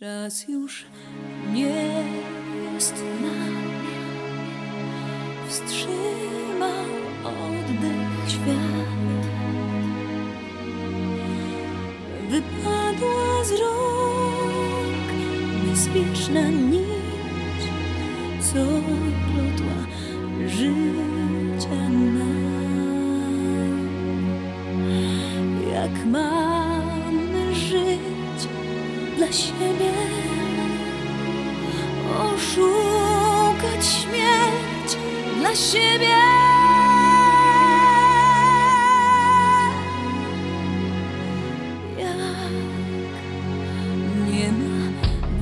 Czas już nie jest nami, wstrzymał oddech świat. Wypadła z rąk bezpieczna nić, co plotła życia nam. Jak mamy żyć dla siebie, oszukać śmierć dla siebie. Jak nie ma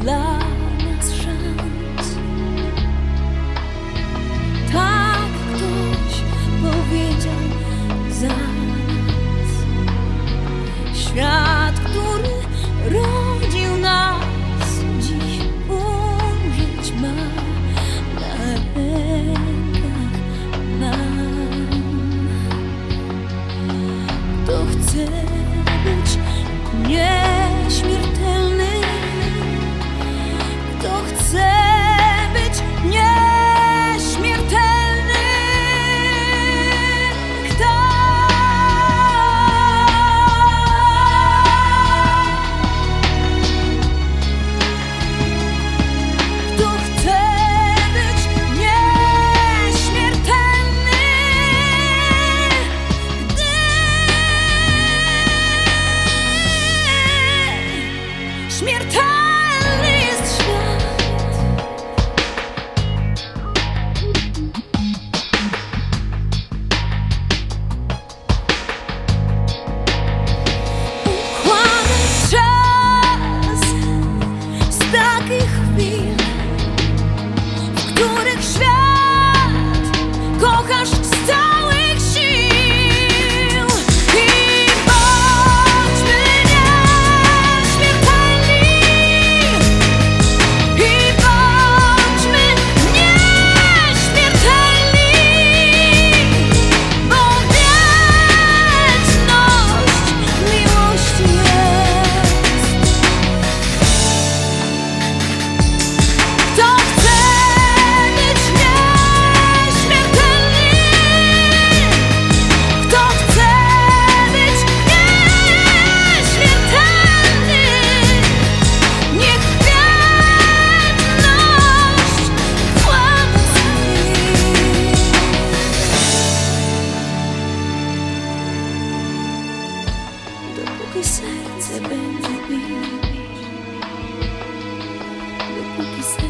dla Yeah. You